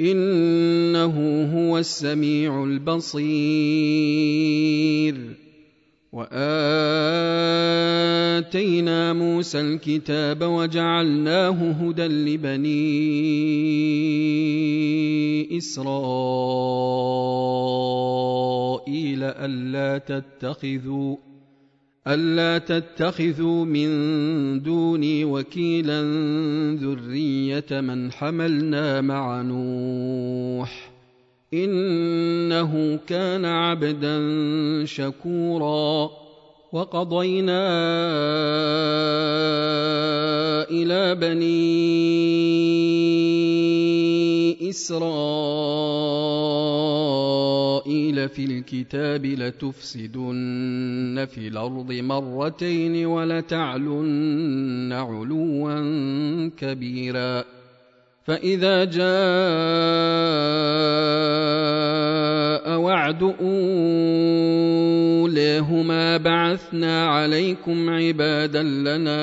إنه هو السميع البصير. وآتينا موسى الكتاب وجعلناه هدى لبني إسرائيل ألا تتخذوا ألا تتخذوا من دوني وكيلا ذرية من حملنا مع نوح إنه كان عبدا شكورا وقضينا إلى بني إسرائيل في الكتاب لتفسدن في الأرض مرتين ولتعلن علوا كبيرا. فإذا جاء وعد أوليهما بعثنا عليكم عبادا لنا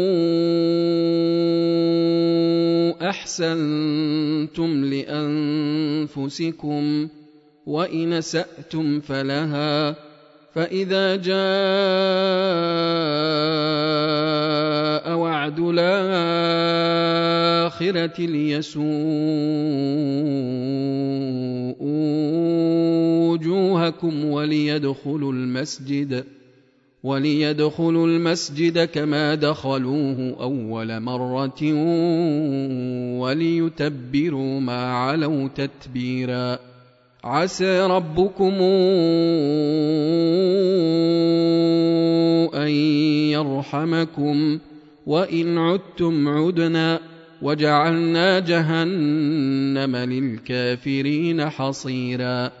أحسنتم لأنفسكم وإن سأتم فلها فإذا جاء وعد الآخرة ليسوءوا وجوهكم وليدخلوا المسجد وليدخلوا المسجد كما دخلوه أول مرة وليتبروا ما علوا تتبيرا. عسى ربكم أن يرحمكم. وإن عدتم عدنا وجعلنا جهنم للكافرين حصيرا.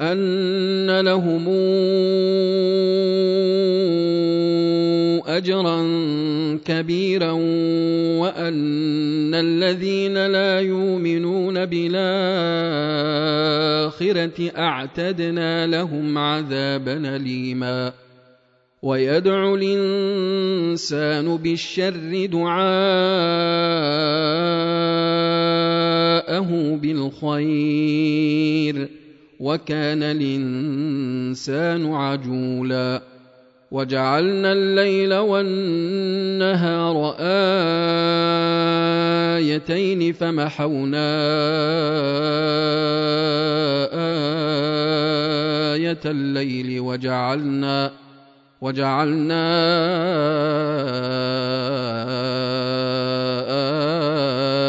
أن لهم أجرا كبيرا وأن الذين لا يؤمنون بالآخرة أعتدنا لهم عذابا أليما. ويدعو الإنسان بالشر دعاءه بالخير. وكان الإنسان عجولا. وجعلنا الليل والنهار آيتين فمحونا آية الليل وجعلنا وجعلنا آية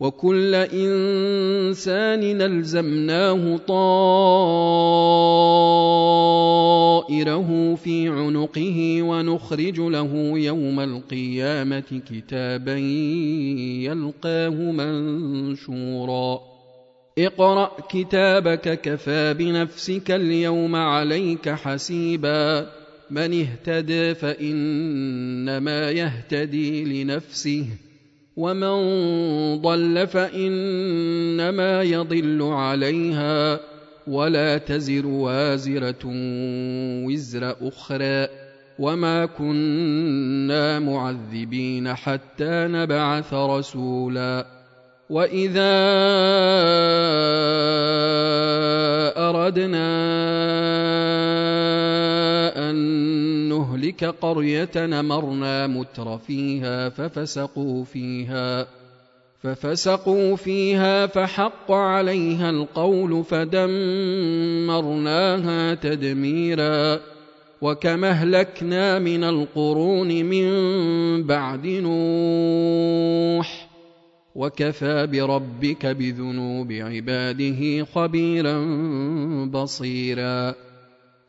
وكل إنسان نلزمناه طائره في عنقه ونخرج له يوم القيامة كتابا يلقاه منشورا. اقرأ كتابك كفى بنفسك اليوم عليك حسيبا. من اهتدى فإنما يهتدي لنفسه. ومن ضل فإنما يضل عليها ولا تزر وازرة وزر أخرى وما كنا معذبين حتى نبعث رسولا وإذا أردنا نهلك قرية نمرنا متر فيها ففسقوا فيها ففسقوا فيها فحق عليها القول فدمرناها تدميرا وكم أهلكنا من القرون من بعد نوح وكفى بربك بذنوب عباده خبيرا بصيرا.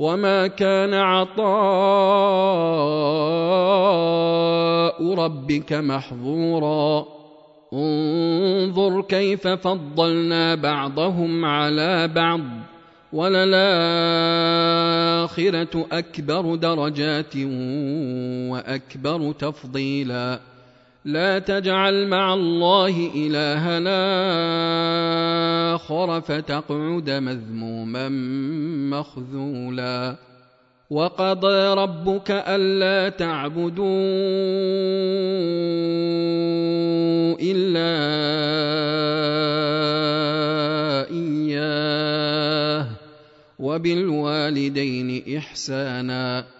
وما كان عطاء ربك محظورا انظر كيف فضلنا بعضهم على بعض وللاخره اكبر درجات واكبر تفضيلا لا تجعل مع الله الهنا آخر فتقعد مذموما مخذولا. وقضى ربك ألا تعبدوا إلا إياه. وبالوالدين إحسانا.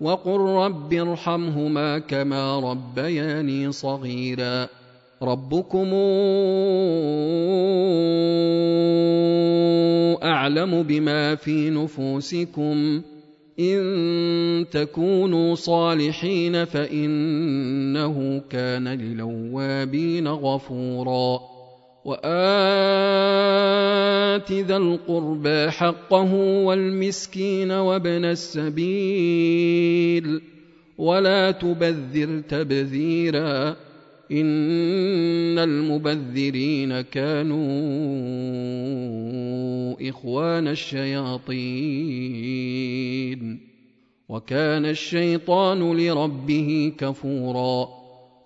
وقل رب ارحمهما كما ربياني صغيرا ربكم اعلم بما في نفوسكم ان تكونوا صالحين فانه كان للوابين غفورا وآت ذا القربى حقه والمسكين وابن السبيل ولا تبذر تبذيرا إن المبذرين كانوا إخوان الشياطين. وكان الشيطان لربه كفورا.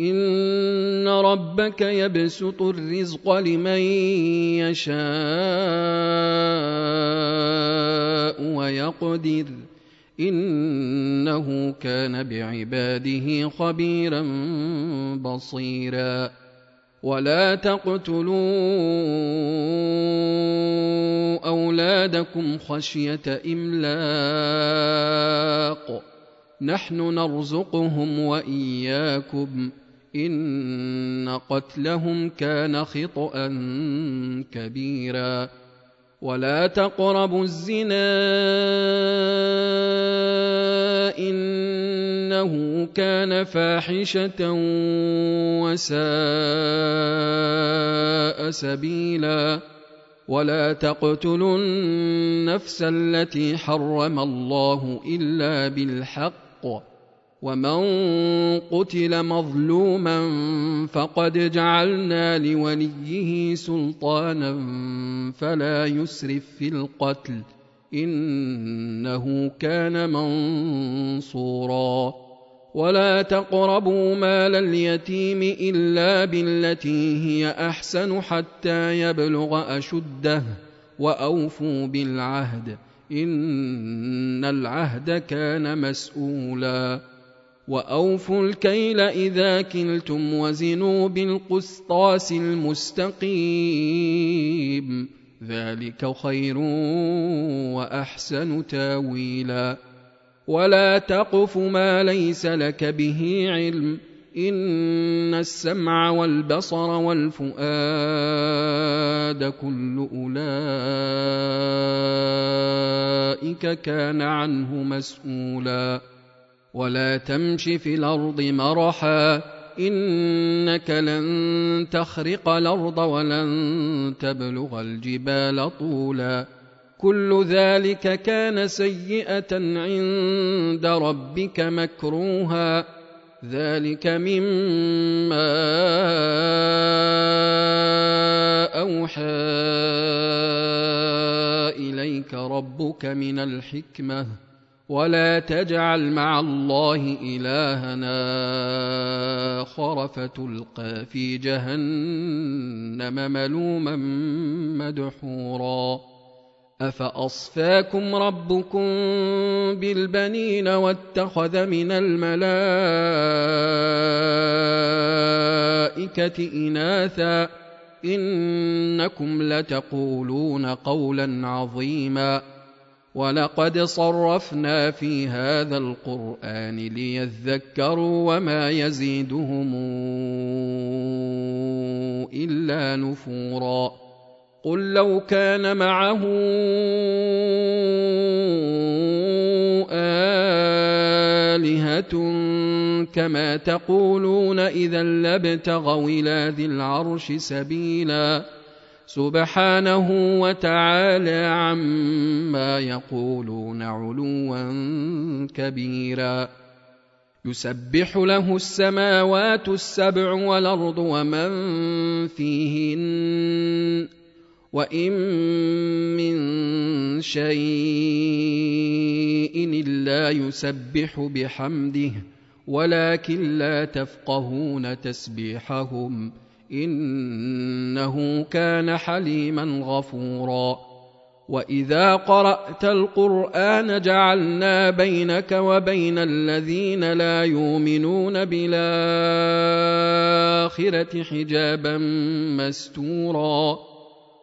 ان ربك يبسط الرزق لمن يشاء ويقدر انه كان بعباده خبيرا بصيرا. ولا تقتلوا اولادكم خشيه املاق نحن نرزقهم واياكم إن قتلهم كان خطأ كبيرا. ولا تقربوا الزنا إنه كان فاحشة وساء سبيلا. ولا تقتلوا النفس التي حرم الله إلا بالحق. ومن قتل مظلوما فقد جعلنا لوليه سلطانا فلا يسرف في القتل انه كان منصورا ولا تقربوا مال اليتيم الا بالتي هي احسن حتى يبلغ اشده واوفوا بالعهد ان العهد كان مسؤولا وأوفوا الكيل إذا كلتم وزنوا بالقسطاس المستقيم. ذلك خير وأحسن تاويلا. ولا تقف ما ليس لك به علم. إن السمع والبصر والفؤاد كل أولئك كان عنه مسؤولا. ولا تمش في الأرض مرحا إنك لن تخرق الأرض ولن تبلغ الجبال طولا كل ذلك كان سيئة عند ربك مكروها ذلك مما أوحى إليك ربك من الحكمة ولا تجعل مع الله الهنا اخر فتلقى في جهنم ملوما مدحورا افاصفاكم ربكم بالبنين واتخذ من الملائكه اناثا انكم لتقولون قولا عظيما ولقد صرفنا في هذا القرآن ليذكروا وما يزيدهم إلا نفورا. قل لو كان معه آلهة كما تقولون إذا لابتغوا إلى ذي العرش سبيلا. سبحانه وتعالى عما يقولون علوا كبيرا. يسبح له السماوات السبع والأرض ومن فيهن وإن من شيء إلا يسبح بحمده ولكن لا تفقهون تسبيحهم. إنه كان حليما غفورا. وإذا قرأت القرآن جعلنا بينك وبين الذين لا يؤمنون بالآخرة حجابا مستورا.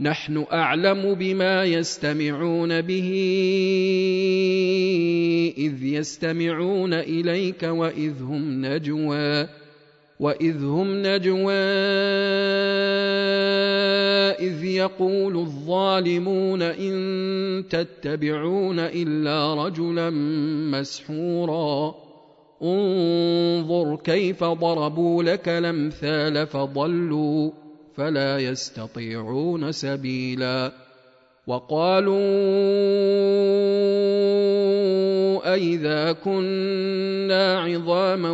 نحن أعلم بما يستمعون به إذ يستمعون إليك وإذ هم نجوى وإذ هم نجوى إذ يقول الظالمون إن تتبعون إلا رجلا مسحورا انظر كيف ضربوا لك الأمثال فضلوا فلا يستطيعون سبيلا. وقالوا أئذا كنا عظاما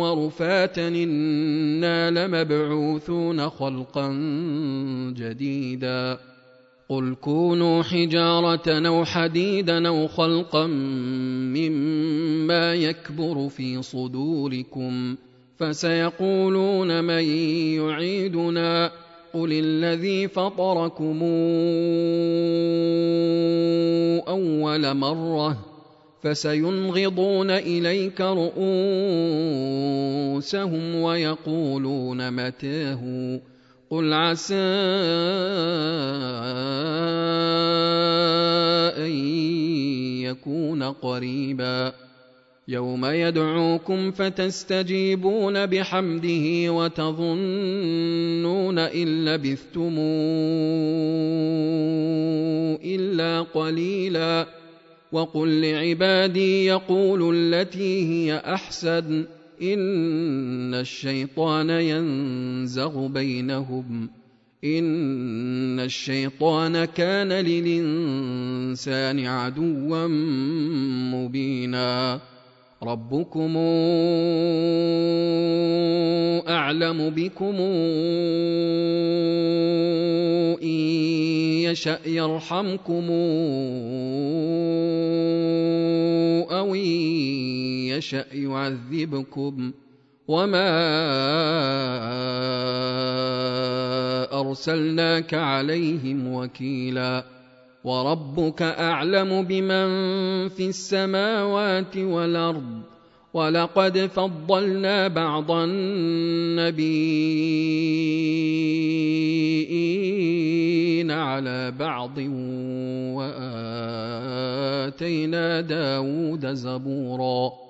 ورفاتا إنا لمبعوثون خلقا جديدا. قل كونوا حجارة أو حديدا أو خلقا مما يكبر في صدوركم ۖ فسيقولون من يعيدنا قل الذي فطركم أول مرة فسينغضون إليك رؤوسهم ويقولون متاه قل عسى أن يكون قريبا يوم يدعوكم فتستجيبون بحمده وتظنون إن لبثتم إلا قليلا وقل لعبادي يقولوا التي هي أحسن إن الشيطان ينزغ بينهم إن الشيطان كان للإنسان عدوا مبينا ربكم أعلم بكم إن يشأ يرحمكم أو إن يشأ يعذبكم وما أرسلناك عليهم وكيلا وربك أعلم بمن في السماوات والأرض ولقد فضلنا بعض النبيين على بعض وآتينا داود زبورا.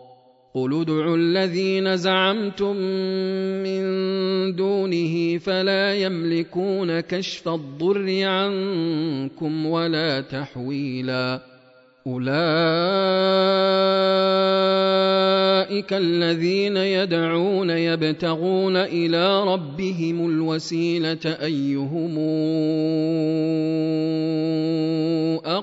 قل ادعوا الذين زعمتم من دونه فلا يملكون كشف الضر عنكم ولا تحويلا اولئك الذين يدعون يبتغون إلى ربهم الوسيله ايهم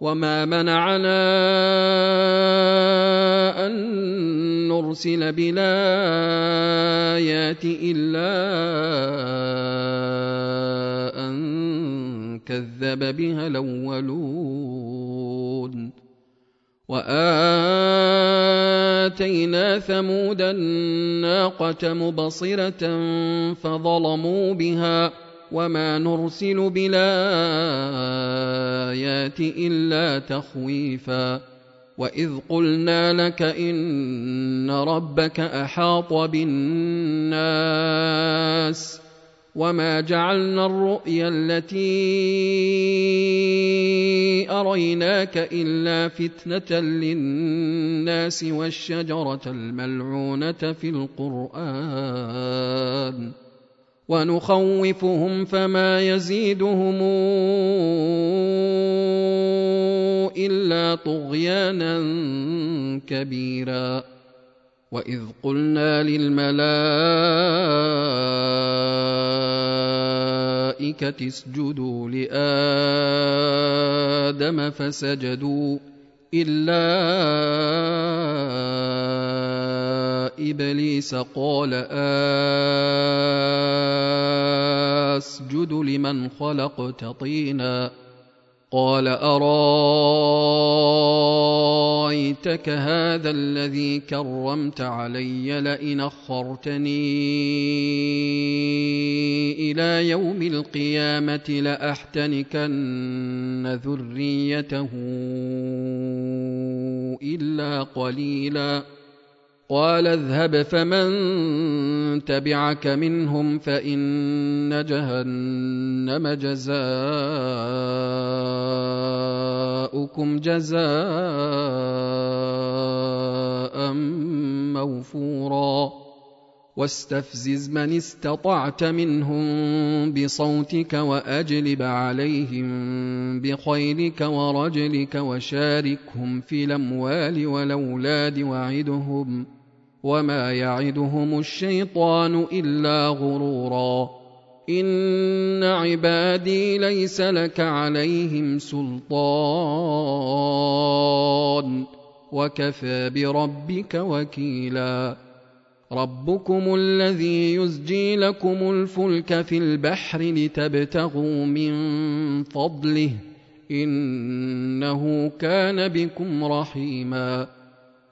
وما منعنا ان نرسل بالايات الا ان كذب بها الاولون واتينا ثمود الناقه مبصره فظلموا بها وما نرسل بالايات الا تخويفا واذ قلنا لك ان ربك احاط بالناس وما جعلنا الرؤيا التي اريناك الا فتنه للناس والشجره الملعونه في القران ونخوفهم فما يزيدهم إلا طغيانا كبيرا. وإذ قلنا للملائكة اسجدوا لآدم فسجدوا. إلا إبليس قال آسجد لمن خلقت طينا. قال أرأيتك هذا الذي كرمت علي لئن أخرتني إلى يوم القيامة لأحتنكن ذريته إلا قليلا قال اذهب فمن تبعك منهم فإن جهنم جزاؤكم جزاء موفورا. واستفزز من استطعت منهم بصوتك وأجلب عليهم بخيلك ورجلك وشاركهم في الأموال والأولاد وعدهم. وما يعدهم الشيطان الا غرورا ان عبادي ليس لك عليهم سلطان وكفى بربك وكيلا ربكم الذي يزجي لكم الفلك في البحر لتبتغوا من فضله انه كان بكم رحيما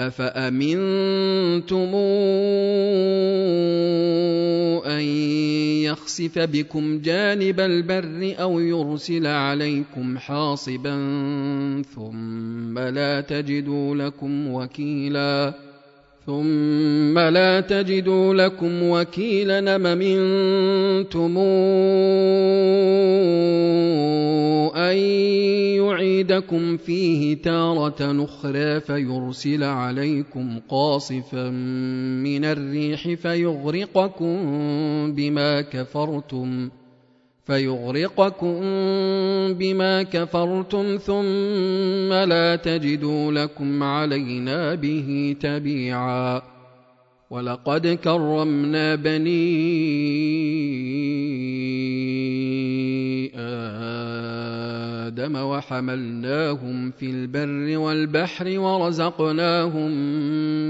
افامنتم ان يخسف بكم جانب البر أو يرسل عليكم حاصبا ثم لا تجدوا لكم وكيلا ثم لا تجدوا لكم وكيلا ام منتم ان يعيدكم فيه تاره نخرى فيرسل عليكم قاصفا من الريح فيغرقكم بما كفرتم فيغرقكم بما كفرتم ثم لا تجدوا لكم علينا به تبيعا. ولقد كرمنا بني آدم وحملناهم في البر والبحر ورزقناهم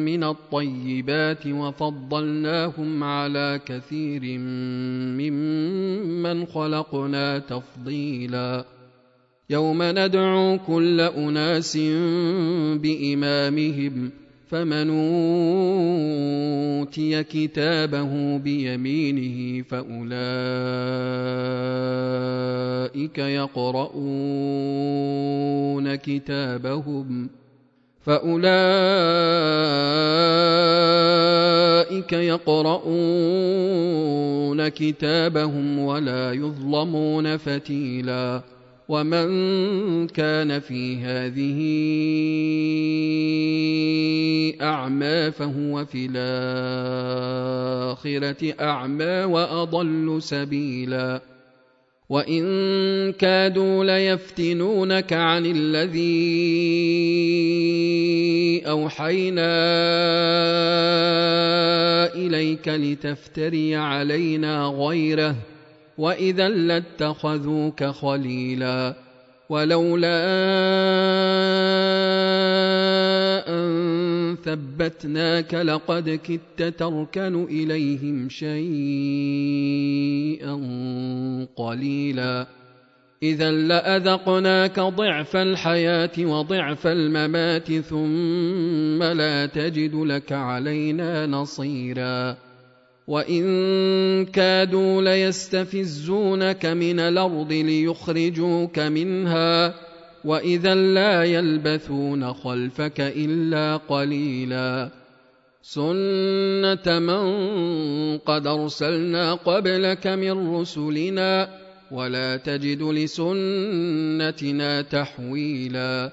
من الطيبات وفضلناهم على كثير ممن خلقنا تفضيلا. يوم ندعو كل أناس بإمامهم فمن اوتي كتابه بيمينه فاولئك يقرؤون كتابهم فاولئك يقرؤون كتابهم ولا يظلمون فتيلا ومن كان في هذه اعمى فهو في الاخره اعمى واضل سبيلا وان كادوا ليفتنونك عن الذي اوحينا اليك لتفتري علينا غيره واذا لاتخذوك خليلا ولولا ان ثبتناك لقد كدت تركن اليهم شيئا قليلا اذا لاذقناك ضعف الحياة وضعف الممات ثم لا تجد لك علينا نصيرا وان كادوا ليستفزونك من الأرض ليخرجوك منها واذا لا يلبثون خلفك الا قليلا سنه من قد ارسلنا قبلك من رسلنا ولا تجد لسنتنا تحويلا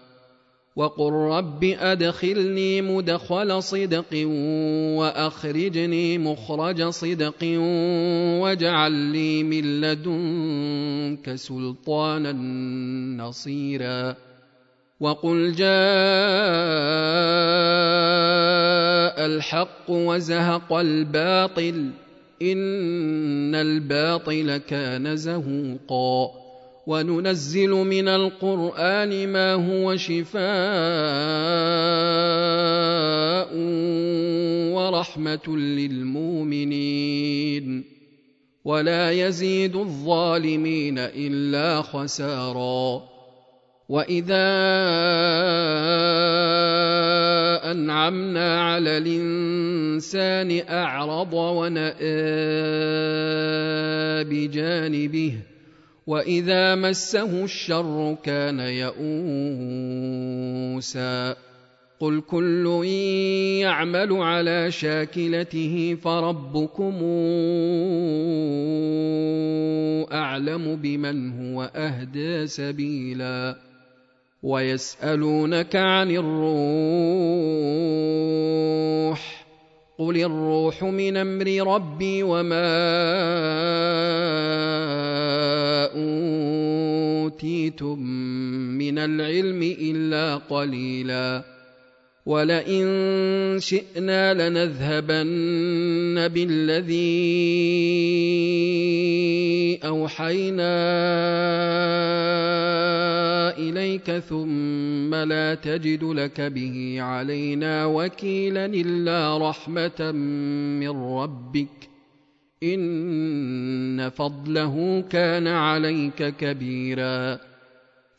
وقل رب ادخلني مدخل صدق واخرجني مخرج صدق واجعل لي من لدنك سلطانا نصيرا وقل جاء الحق وزهق الباطل ان الباطل كان زهوقا وننزل من القرآن ما هو شفاء ورحمة للمؤمنين. ولا يزيد الظالمين إلا خسارا. وإذا أنعمنا على الإنسان أعرض ونأى بجانبه واذا مسه الشر كان يئوسا قل كل يعمل على شاكلته فربكم اعلم بمن هو اهدى سبيلا ويسالونك عن الروح قل الروح من أمر ربي وما اوتيتم من العلم الا قليلا ولئن شئنا لنذهبن بالذي اوحينا اليك ثم لا تجد لك به علينا وكيلا الا رحمه من ربك ان فضله كان عليك كبيرا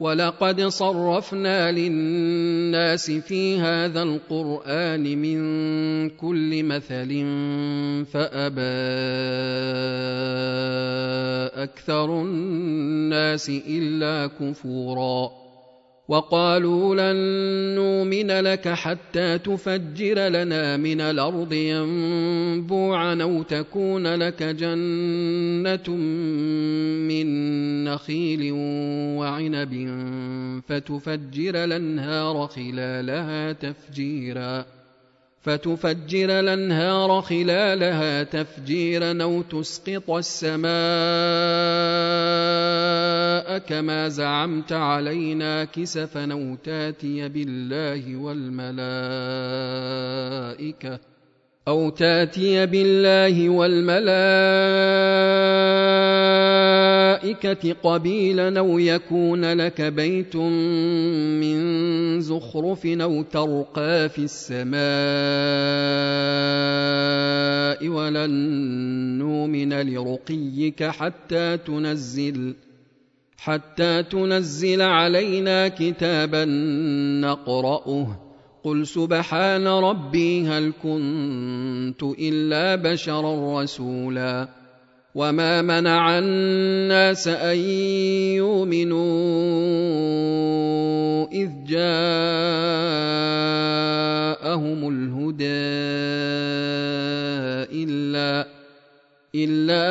ولقد صرفنا للناس في هذا القران من كل مثل فابى أكثر الناس الا كفورا وقالوا لن نؤمن لك حتى تفجر لنا من الأرض ينبوعا أو تكون لك جنة من نخيل وعنب فتفجر الأنهار خلالها تفجيرا فتفجر الأنهار خلالها تفجيرا أو تسقط السماء كما زعمت علينا كسفا أو تاتي بالله والملائكة أو تاتي بالله والملائكة قبيلا أو يكون لك بيت من زخرف أو ترقى في السماء ولن نؤمن لرقيك حتى تنزل حتى تنزل علينا كتابا نقرأه. قل سبحان ربي هل كنت إلا بشرا رسولا. وما منع الناس أن يؤمنوا إذ جاءهم الهدى إلا إلا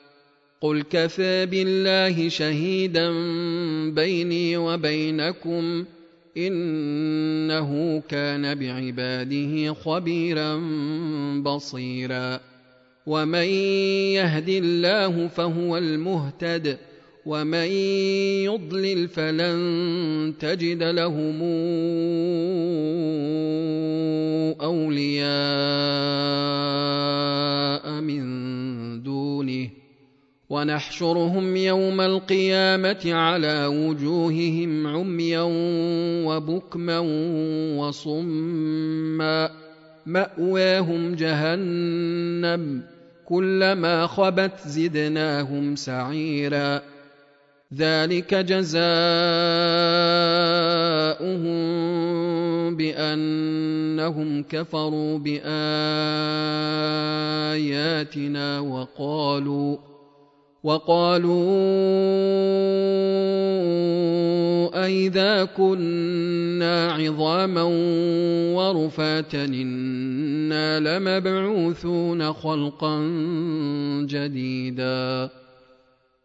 قل كفى بالله شهيدا بيني وبينكم انه كان بعباده خبيرا بصيرا ومن يهد الله فهو المهتد ومن يضلل فلن تجد لهم اولياء ونحشرهم يوم القيامة على وجوههم عميا وبكما وصما. مأواهم جهنم كلما خبت زدناهم سعيرا. ذلك جزاؤهم بأنهم كفروا بآياتنا وقالوا وقالوا أئذا كنا عظاما ورفاتا إنا لمبعوثون خلقا جديدا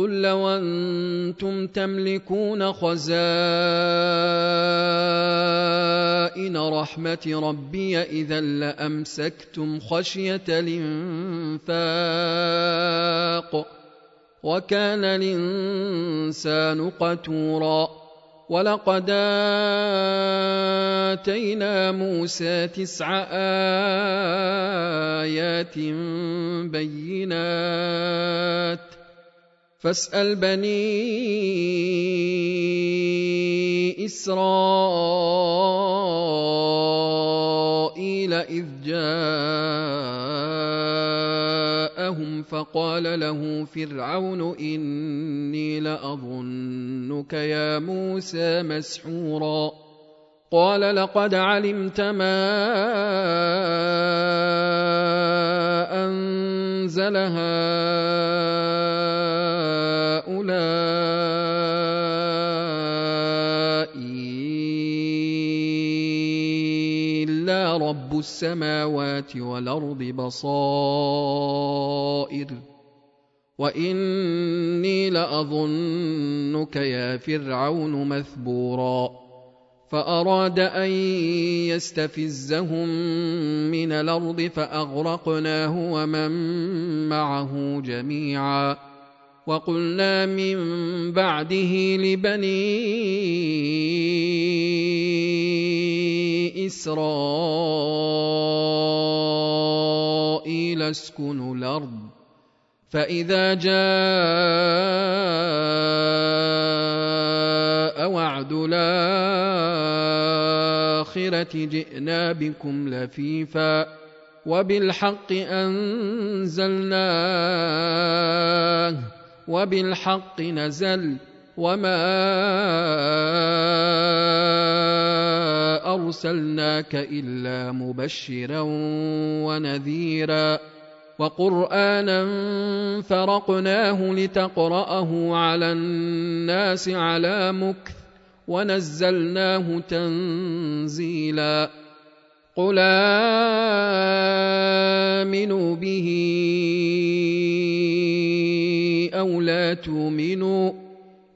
قل لو أنتم تملكون خزائن رحمه ربي اذا لامسكتم خشيه الانفاق وكان الانسان قتورا ولقد اتينا موسى تسع ايات بينات فاسأل بني إسرائيل إذ جاءهم فقال له فرعون إني لأظنك يا موسى مسحورا. قال لقد علمت ما أنزل هؤلاء رب السماوات والأرض بصائر. وإني لأظنك يا فرعون مثبورا. فأراد أن يستفزهم من الأرض فأغرقناه ومن معه جميعا. وقلنا من بعده لبني إسرائيل اسكنوا الأرض فإذا جاء وعد الآخرة جئنا بكم لفيفا وبالحق أنزلناه وبالحق نزل وما أرسلناك إلا مبشرا ونذيرا وقرآنا فرقناه لتقرأه على الناس على مكث ونزلناه تنزيلا قل آمنوا به أو لا تؤمنوا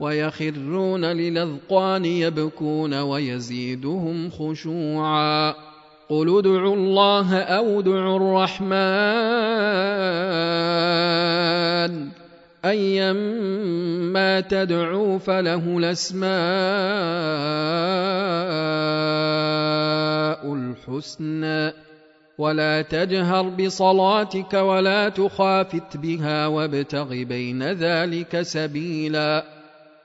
ويخرون للأذقان يبكون ويزيدهم خشوعا. قل ادعوا الله أو ادعوا الرحمن. ايما تدعوا فله الأسماء الحسنى. ولا تجهر بصلاتك ولا تخافت بها وابتغ بين ذلك سبيلا.